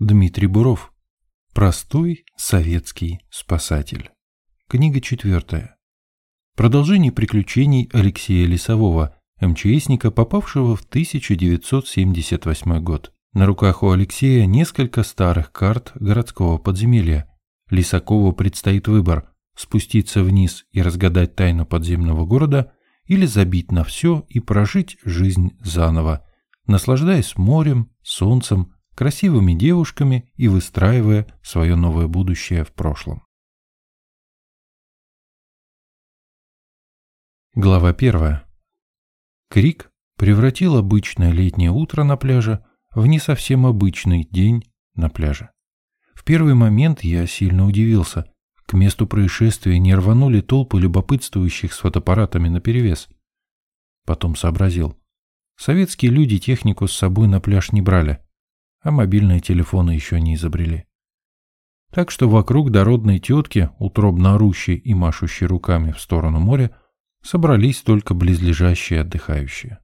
Дмитрий Буров. Простой советский спасатель. Книга четвертая. Продолжение приключений Алексея Лесового, МЧСника, попавшего в 1978 год. На руках у Алексея несколько старых карт городского подземелья. Лисакову предстоит выбор – спуститься вниз и разгадать тайну подземного города или забить на все и прожить жизнь заново, наслаждаясь морем, солнцем, красивыми девушками и выстраивая свое новое будущее в прошлом. Глава первая. Крик превратил обычное летнее утро на пляже в не совсем обычный день на пляже. В первый момент я сильно удивился. К месту происшествия не рванули толпы любопытствующих с фотоаппаратами наперевес. Потом сообразил. Советские люди технику с собой на пляж не брали а мобильные телефоны еще не изобрели. Так что вокруг дородной тетки, утробно орущей и машущей руками в сторону моря, собрались только близлежащие отдыхающие.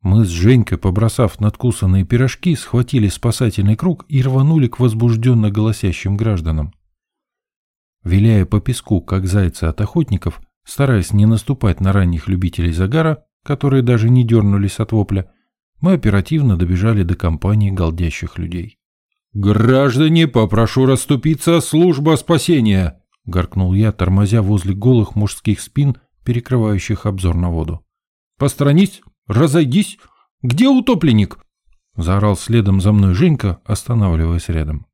Мы с Женькой, побросав надкусанные пирожки, схватили спасательный круг и рванули к возбужденно голосящим гражданам. Виляя по песку, как зайцы от охотников, стараясь не наступать на ранних любителей загара, которые даже не дернулись от вопля, мы оперативно добежали до компании голдящих людей. «Граждане, попрошу расступиться, служба спасения!» — горкнул я, тормозя возле голых мужских спин, перекрывающих обзор на воду. «Посторонись! Разойдись! Где утопленник?» — заорал следом за мной Женька, останавливаясь рядом.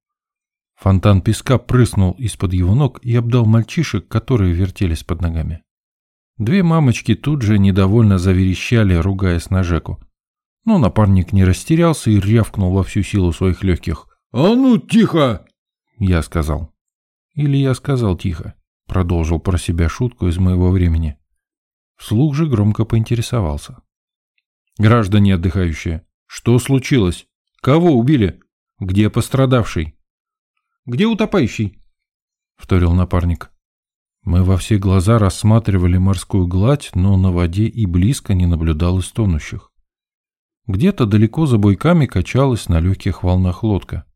Фонтан песка прыснул из-под его ног и обдал мальчишек, которые вертелись под ногами. Две мамочки тут же недовольно заверещали, ругаясь на Жеку. Но напарник не растерялся и рявкнул во всю силу своих легких. «А ну, тихо!» Я сказал. Или я сказал тихо. Продолжил про себя шутку из моего времени. Вслух же громко поинтересовался. «Граждане отдыхающие, что случилось? Кого убили? Где пострадавший?» «Где утопающий?» — вторил напарник. Мы во все глаза рассматривали морскую гладь, но на воде и близко не наблюдалось тонущих. Где-то далеко за буйками качалась на легких волнах лодка.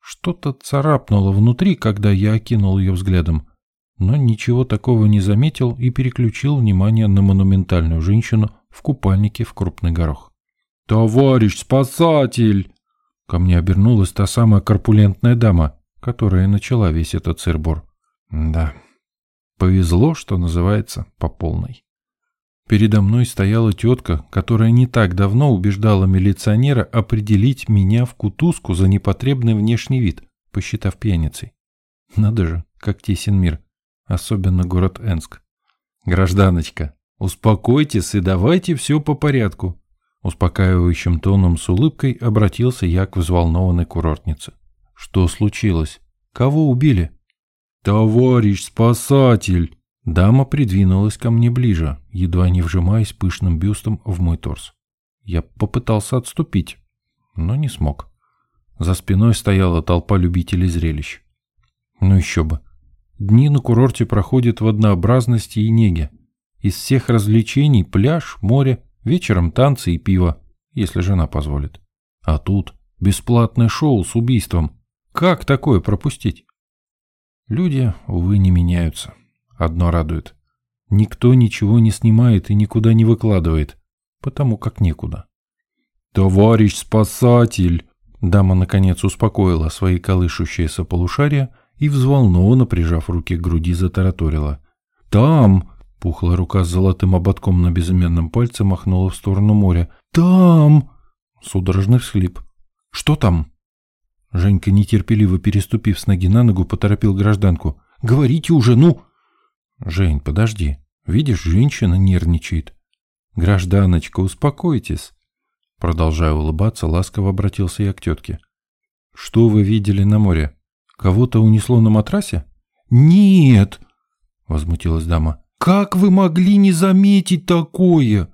Что-то царапнуло внутри, когда я окинул ее взглядом, но ничего такого не заметил и переключил внимание на монументальную женщину в купальнике в крупный горох. «Товарищ спасатель!» Ко мне обернулась та самая корпулентная дама, которая начала весь этот цирбор. Да, повезло, что называется, по полной. Передо мной стояла тетка, которая не так давно убеждала милиционера определить меня в кутузку за непотребный внешний вид, посчитав пьяницей. Надо же, как тесен мир, особенно город Энск. Гражданочка, успокойтесь и давайте все по порядку. Успокаивающим тоном с улыбкой обратился я к взволнованной курортнице. Что случилось? Кого убили? Товарищ спасатель! Дама придвинулась ко мне ближе, едва не вжимаясь пышным бюстом в мой торс. Я попытался отступить, но не смог. За спиной стояла толпа любителей зрелищ. Ну еще бы. Дни на курорте проходят в однообразности и неге. Из всех развлечений пляж, море, вечером танцы и пиво, если жена позволит. А тут бесплатное шоу с убийством. Как такое пропустить? Люди, увы, не меняются. Одно радует. Никто ничего не снимает и никуда не выкладывает, потому как некуда. «Товарищ спасатель!» Дама, наконец, успокоила свои колышущиеся полушария и, взволнованно прижав руки к груди, затараторила. «Там!» — пухлая рука с золотым ободком на безымянном пальце махнула в сторону моря. «Там!» — судорожный всхлип. «Что там?» Женька, нетерпеливо переступив с ноги на ногу, поторопил гражданку. «Говорите уже, ну!» «Жень, подожди. Видишь, женщина нервничает. Гражданочка, успокойтесь». Продолжая улыбаться, ласково обратился я к тетке. «Что вы видели на море? Кого-то унесло на матрасе?» «Нет!» — возмутилась дама. «Как вы могли не заметить такое?»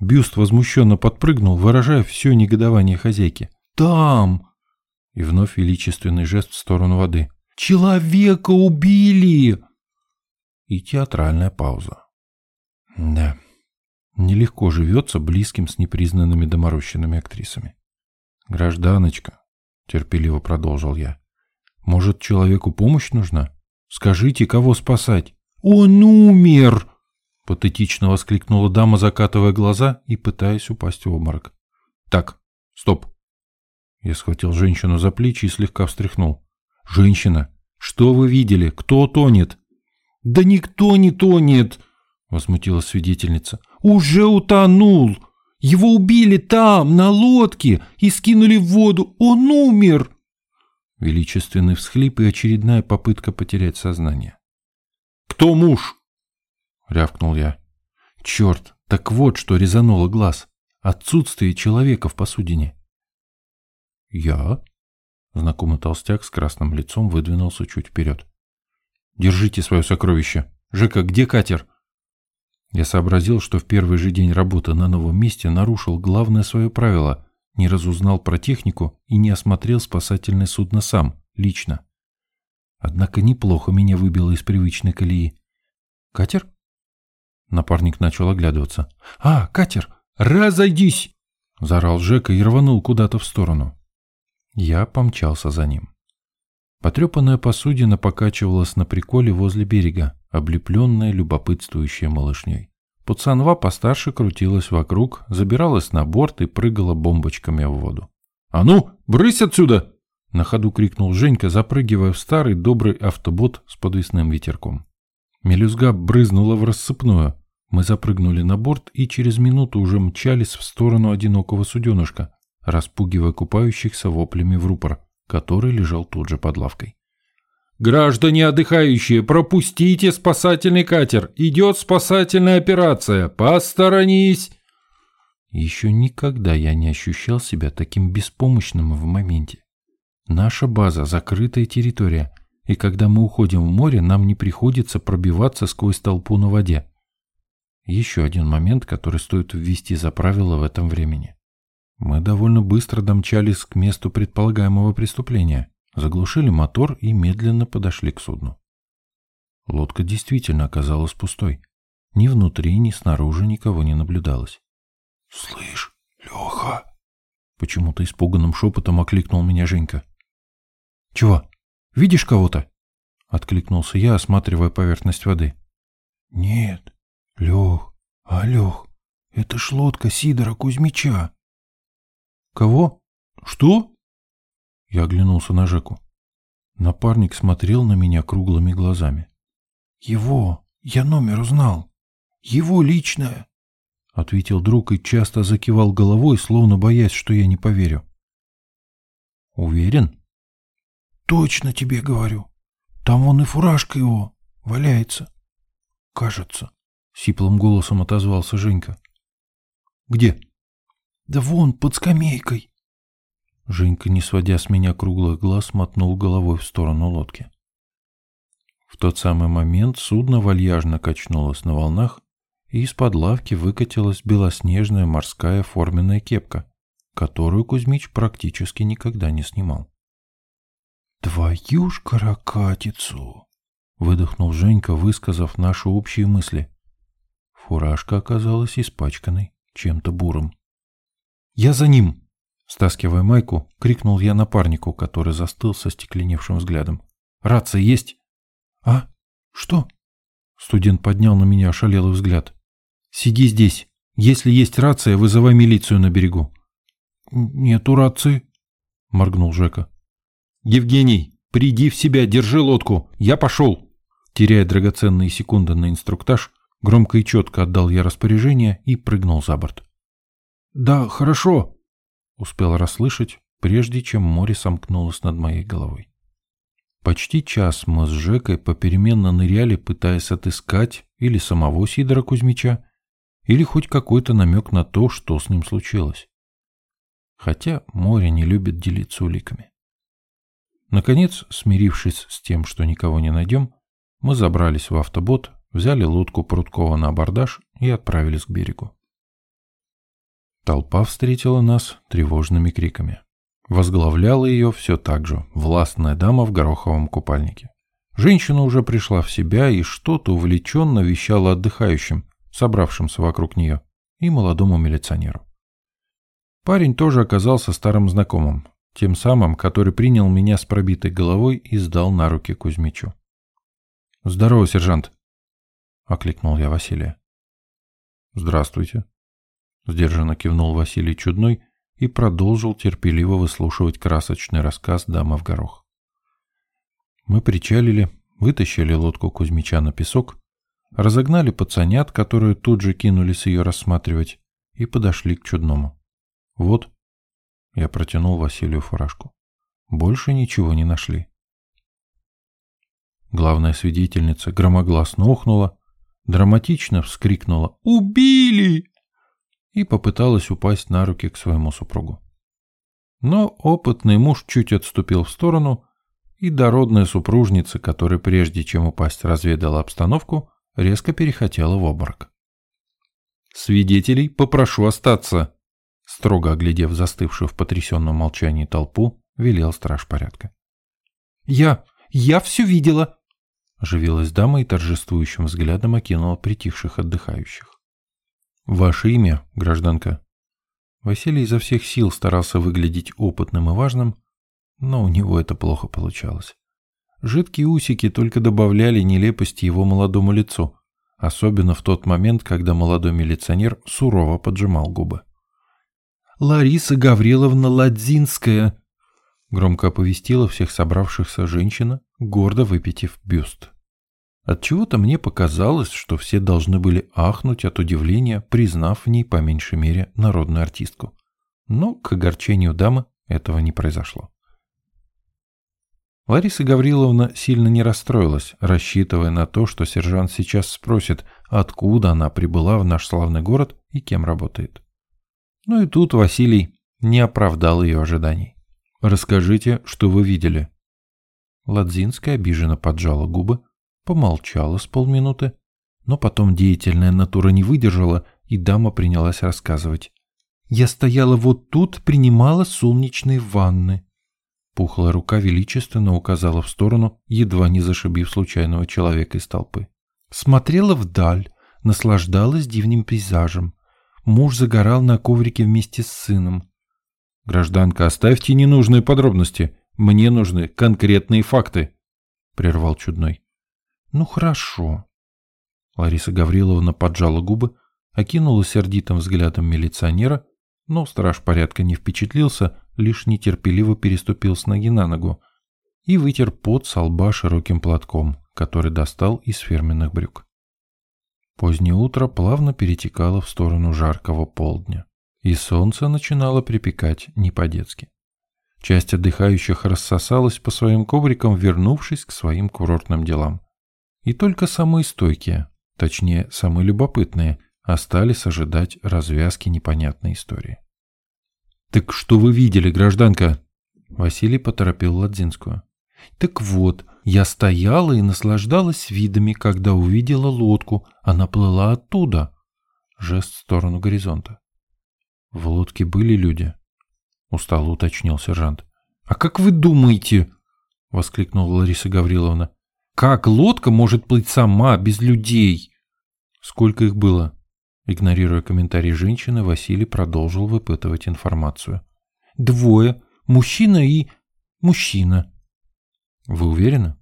Бюст возмущенно подпрыгнул, выражая все негодование хозяйки. «Там!» И вновь величественный жест в сторону воды. «Человека убили!» И театральная пауза. Да, нелегко живется близким с непризнанными доморощенными актрисами. Гражданочка, — терпеливо продолжил я. «Может, человеку помощь нужна? Скажите, кого спасать?» «Он умер!» — патетично воскликнула дама, закатывая глаза и пытаясь упасть в обморок. «Так, стоп!» Я схватил женщину за плечи и слегка встряхнул. «Женщина, что вы видели? Кто тонет?» «Да никто не тонет!» — возмутилась свидетельница. «Уже утонул! Его убили там, на лодке, и скинули в воду. Он умер!» Величественный всхлип и очередная попытка потерять сознание. «Кто муж?» — рявкнул я. «Черт, так вот что резануло глаз. Отсутствие человека в посудине». «Я?» Знакомый толстяк с красным лицом выдвинулся чуть вперед. «Держите свое сокровище. Жека, где катер?» Я сообразил, что в первый же день работы на новом месте нарушил главное свое правило, не разузнал про технику и не осмотрел спасательное судно сам, лично. Однако неплохо меня выбило из привычной колеи. «Катер?» Напарник начал оглядываться. «А, катер! Разойдись!» Заорал Жека и рванул куда-то в сторону. Я помчался за ним. Потрепанная посудина покачивалась на приколе возле берега, облепленная любопытствующей малышней. Пацанва постарше крутилась вокруг, забиралась на борт и прыгала бомбочками в воду. «А ну, брысь отсюда!» На ходу крикнул Женька, запрыгивая в старый добрый автобот с подвесным ветерком. Мелюзга брызнула в рассыпную. Мы запрыгнули на борт и через минуту уже мчались в сторону одинокого суденышка, распугивая купающихся воплями в рупор, который лежал тут же под лавкой. «Граждане отдыхающие, пропустите спасательный катер! Идет спасательная операция! Посторонись!» Еще никогда я не ощущал себя таким беспомощным в моменте. Наша база – закрытая территория, и когда мы уходим в море, нам не приходится пробиваться сквозь толпу на воде. Еще один момент, который стоит ввести за правило в этом времени. Мы довольно быстро домчались к месту предполагаемого преступления, заглушили мотор и медленно подошли к судну. Лодка действительно оказалась пустой. Ни внутри, ни снаружи никого не наблюдалось. «Слышь, Леха!» Почему-то испуганным шепотом окликнул меня Женька. «Чего? Видишь кого-то?» Откликнулся я, осматривая поверхность воды. «Нет, Лех, а Лех, это ж лодка Сидора Кузьмича». «Кого? Что?» Я оглянулся на Жеку. Напарник смотрел на меня круглыми глазами. «Его! Я номер узнал! Его личное!» Ответил друг и часто закивал головой, словно боясь, что я не поверю. «Уверен?» Точно тебе говорю. Там вон и фуражка его валяется. Кажется. Сиплым голосом отозвался Женька. Где? Да вон, под скамейкой. Женька, не сводя с меня круглых глаз, мотнул головой в сторону лодки. В тот самый момент судно вальяжно качнулось на волнах, и из-под лавки выкатилась белоснежная морская форменная кепка, которую Кузьмич практически никогда не снимал. «Твою ж каракатицу!» — выдохнул Женька, высказав наши общие мысли. Фуражка оказалась испачканной чем-то бурым. «Я за ним!» — стаскивая майку, крикнул я напарнику, который застыл со стекленевшим взглядом. «Рация есть?» «А? Что?» Студент поднял на меня ошалелый взгляд. «Сиди здесь. Если есть рация, вызывай милицию на берегу». «Нету рации», — моргнул Жека. «Евгений, приди в себя, держи лодку, я пошел!» Теряя драгоценные секунды на инструктаж, громко и четко отдал я распоряжение и прыгнул за борт. «Да, хорошо!» — успел расслышать, прежде чем море сомкнулось над моей головой. Почти час мы с Жекой попеременно ныряли, пытаясь отыскать или самого Сидора Кузьмича, или хоть какой-то намек на то, что с ним случилось. Хотя море не любит делиться уликами. Наконец, смирившись с тем, что никого не найдем, мы забрались в автобот, взяли лодку Прудкова на абордаж и отправились к берегу. Толпа встретила нас тревожными криками. Возглавляла ее все так же властная дама в гороховом купальнике. Женщина уже пришла в себя и что-то увлеченно вещала отдыхающим, собравшимся вокруг нее, и молодому милиционеру. Парень тоже оказался старым знакомым, Тем самым, который принял меня с пробитой головой и сдал на руки Кузьмичу. «Здорово, сержант!» — окликнул я Василия. «Здравствуйте!» — сдержанно кивнул Василий Чудной и продолжил терпеливо выслушивать красочный рассказ «Дама в горох». Мы причалили, вытащили лодку Кузьмича на песок, разогнали пацанят, которые тут же кинулись ее рассматривать, и подошли к чудному. «Вот», — я протянул Василию фуражку, — «больше ничего не нашли». Главная свидетельница громогласно охнула, драматично вскрикнула «Убили!» И попыталась упасть на руки к своему супругу. Но опытный муж чуть отступил в сторону, и дородная супружница, которая прежде чем упасть разведала обстановку, резко перехотела в обморок. «Свидетелей попрошу остаться!» Строго оглядев застывшую в потрясенном молчании толпу, велел страж порядка. «Я... я все видела!» Оживилась дама и торжествующим взглядом окинула притихших отдыхающих. «Ваше имя, гражданка?» Василий изо всех сил старался выглядеть опытным и важным, но у него это плохо получалось. Жидкие усики только добавляли нелепости его молодому лицу, особенно в тот момент, когда молодой милиционер сурово поджимал губы. «Лариса Гавриловна Ладзинская!» — громко оповестила всех собравшихся женщина, гордо выпитив бюст. Отчего-то мне показалось, что все должны были ахнуть от удивления, признав в ней по меньшей мере народную артистку. Но к огорчению дамы этого не произошло. Лариса Гавриловна сильно не расстроилась, рассчитывая на то, что сержант сейчас спросит, откуда она прибыла в наш славный город и кем работает. Ну и тут Василий не оправдал ее ожиданий. «Расскажите, что вы видели». Ладзинская обиженно поджала губы, помолчала с полминуты, но потом деятельная натура не выдержала, и дама принялась рассказывать. «Я стояла вот тут, принимала солнечные ванны». Пухлая рука величественно указала в сторону, едва не зашибив случайного человека из толпы. Смотрела вдаль, наслаждалась дивным пейзажем. Муж загорал на коврике вместе с сыном. «Гражданка, оставьте ненужные подробности. Мне нужны конкретные факты», — прервал чудной. «Ну хорошо». Лариса Гавриловна поджала губы, окинула сердитым взглядом милиционера, но страж порядка не впечатлился, лишь нетерпеливо переступил с ноги на ногу и вытер пот со лба широким платком, который достал из фирменных брюк. Позднее утро плавно перетекало в сторону жаркого полдня, и солнце начинало припекать не по-детски. Часть отдыхающих рассосалась по своим коврикам, вернувшись к своим курортным делам. И только самые стойкие, точнее, самые любопытные, остались ожидать развязки непонятной истории. «Так что вы видели, гражданка?» Василий поторопил Ладзинскую. «Так вот, я стояла и наслаждалась видами, когда увидела лодку. Она плыла оттуда». Жест в сторону горизонта. «В лодке были люди?» Устало уточнил сержант. «А как вы думаете?» Воскликнула Лариса Гавриловна. Как лодка может плыть сама, без людей? Сколько их было? Игнорируя комментарий женщины, Василий продолжил выпытывать информацию. Двое. Мужчина и... мужчина. Вы уверены?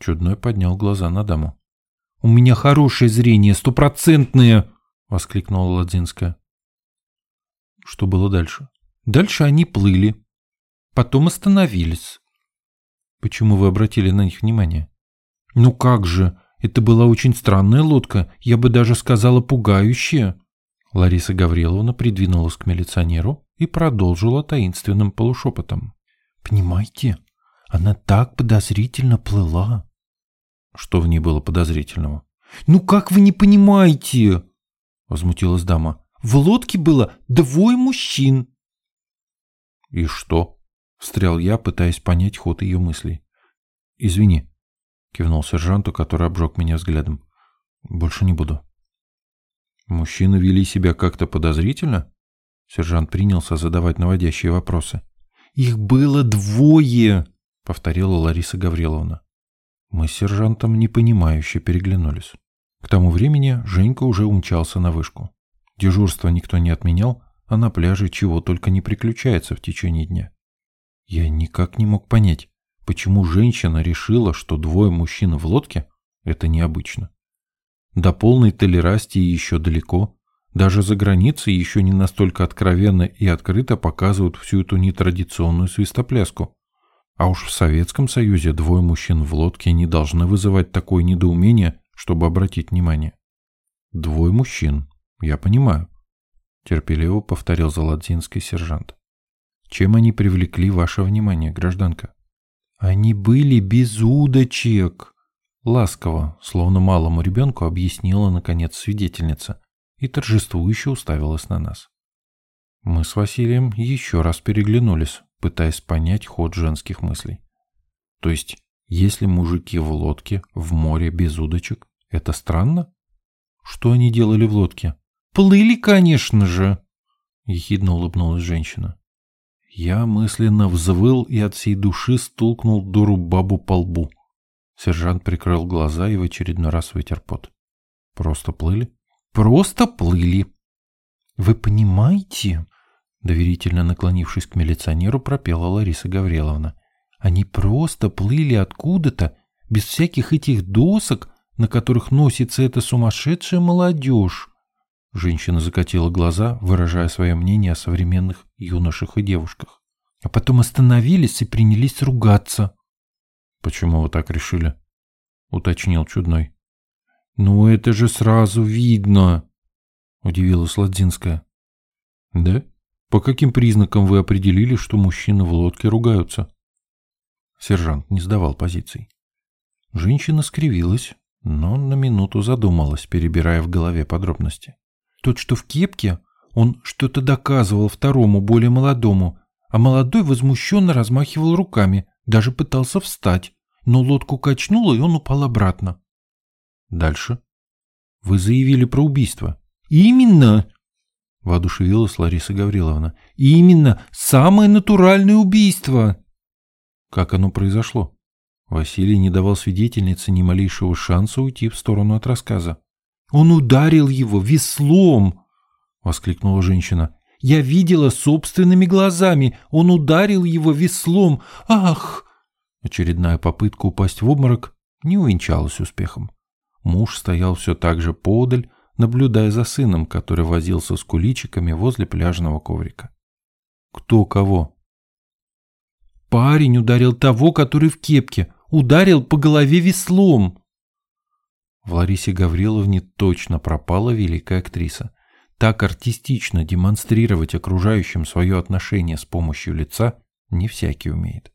Чудной поднял глаза на даму. «У меня хорошее зрение, стопроцентное!» — воскликнула Ладзинская. Что было дальше? Дальше они плыли. Потом остановились. Почему вы обратили на них внимание? «Ну как же, это была очень странная лодка, я бы даже сказала пугающая». Лариса Гавриловна придвинулась к милиционеру и продолжила таинственным полушепотом. «Понимаете, она так подозрительно плыла». «Что в ней было подозрительного?» «Ну как вы не понимаете?» — возмутилась дама. «В лодке было двое мужчин». «И что?» — встрял я, пытаясь понять ход ее мыслей. «Извини, Кивнул сержанту, который обжег меня взглядом. Больше не буду. Мужчины вели себя как-то подозрительно? Сержант принялся задавать наводящие вопросы. «Их было двое!» — повторила Лариса Гавриловна. Мы с сержантом непонимающе переглянулись. К тому времени Женька уже умчался на вышку. Дежурство никто не отменял, а на пляже чего только не приключается в течение дня. Я никак не мог понять, почему женщина решила, что двое мужчин в лодке – это необычно. До полной толерастии еще далеко, даже за границей еще не настолько откровенно и открыто показывают всю эту нетрадиционную свистопляску. А уж в Советском Союзе двое мужчин в лодке не должны вызывать такое недоумение, чтобы обратить внимание. Двое мужчин, я понимаю, терпеливо повторил Золотзинский сержант. Чем они привлекли ваше внимание, гражданка? Они были без удочек. Ласково, словно малому ребенку, объяснила, наконец, свидетельница и торжествующе уставилась на нас. Мы с Василием еще раз переглянулись, пытаясь понять ход женских мыслей. То есть, если мужики в лодке, в море без удочек, это странно? Что они делали в лодке? Плыли, конечно же, ехидно улыбнулась женщина. Я мысленно взвыл и от всей души стукнул дуру бабу по лбу. Сержант прикрыл глаза и в очередной раз вытер пот. Просто плыли? Просто плыли. Вы понимаете? Доверительно наклонившись к милиционеру, пропела Лариса Гавриловна. Они просто плыли откуда-то, без всяких этих досок, на которых носится эта сумасшедшая молодежь. Женщина закатила глаза, выражая свое мнение о современных юношах и девушках. А потом остановились и принялись ругаться. «Почему вы так решили?» — уточнил чудной. «Ну, это же сразу видно!» — удивилась Ладзинская. «Да? По каким признакам вы определили, что мужчины в лодке ругаются?» Сержант не сдавал позиций. Женщина скривилась, но на минуту задумалась, перебирая в голове подробности. Тот, что в кепке, он что-то доказывал второму, более молодому, а молодой возмущенно размахивал руками, даже пытался встать, но лодку качнуло, и он упал обратно. Дальше. Вы заявили про убийство. Именно, воодушевилась Лариса Гавриловна. Именно, самое натуральное убийство. Как оно произошло? Василий не давал свидетельнице ни малейшего шанса уйти в сторону от рассказа. «Он ударил его веслом!» — воскликнула женщина. «Я видела собственными глазами. Он ударил его веслом. Ах!» Очередная попытка упасть в обморок не увенчалась успехом. Муж стоял все так же подаль, наблюдая за сыном, который возился с куличиками возле пляжного коврика. «Кто кого?» «Парень ударил того, который в кепке ударил по голове веслом. В Ларисе Гавриловне точно пропала великая актриса. Так артистично демонстрировать окружающим свое отношение с помощью лица не всякий умеет.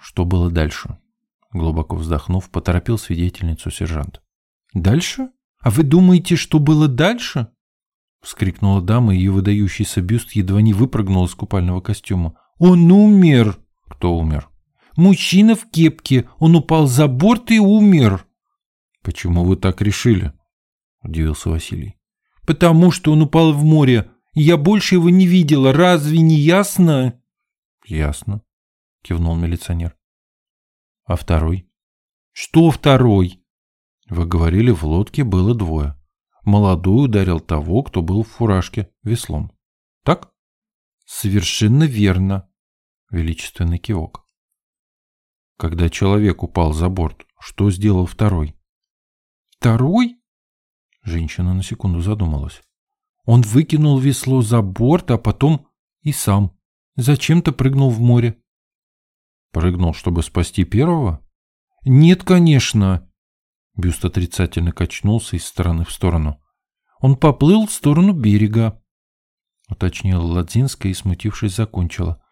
Что было дальше? Глубоко вздохнув, поторопил свидетельницу сержант. «Дальше? А вы думаете, что было дальше?» Вскрикнула дама, и ее выдающийся бюст едва не выпрыгнул из купального костюма. «Он умер!» Кто умер? Мужчина в кепке. Он упал за борт и умер. Почему вы так решили? Удивился Василий. Потому что он упал в море. Я больше его не видела. Разве не ясно? Ясно, кивнул милиционер. А второй? Что второй? Вы говорили, в лодке было двое. Молодой ударил того, кто был в фуражке, веслом. Так? Совершенно верно величественный кивок. Когда человек упал за борт, что сделал второй? Второй? Женщина на секунду задумалась. Он выкинул весло за борт, а потом и сам. Зачем-то прыгнул в море. Прыгнул, чтобы спасти первого? Нет, конечно. Бюст отрицательно качнулся из стороны в сторону. Он поплыл в сторону берега, уточнила Ладзинская и, смутившись, закончила.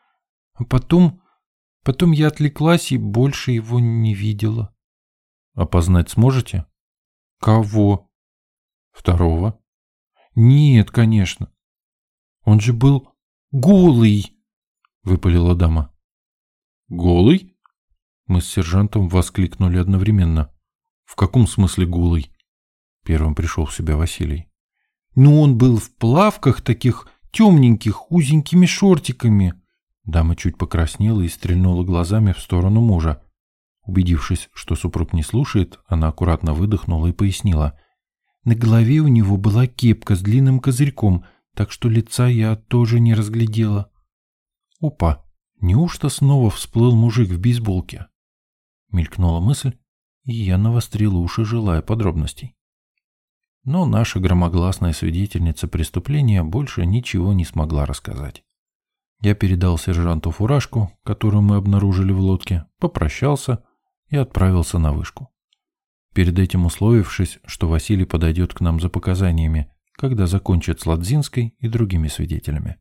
А потом... Потом я отвлеклась и больше его не видела. Опознать сможете? Кого? Второго? Нет, конечно. Он же был голый, выпалила дама. Голый? Мы с сержантом воскликнули одновременно. В каком смысле голый? Первым пришел в себя Василий. Ну, он был в плавках таких темненьких, узенькими шортиками. Дама чуть покраснела и стрельнула глазами в сторону мужа. Убедившись, что супруг не слушает, она аккуратно выдохнула и пояснила. На голове у него была кепка с длинным козырьком, так что лица я тоже не разглядела. Опа, неужто снова всплыл мужик в бейсболке? Мелькнула мысль, и я навострил уши, желая подробностей. Но наша громогласная свидетельница преступления больше ничего не смогла рассказать. Я передал сержанту фуражку, которую мы обнаружили в лодке, попрощался и отправился на вышку. Перед этим условившись, что Василий подойдет к нам за показаниями, когда закончит с Ладзинской и другими свидетелями.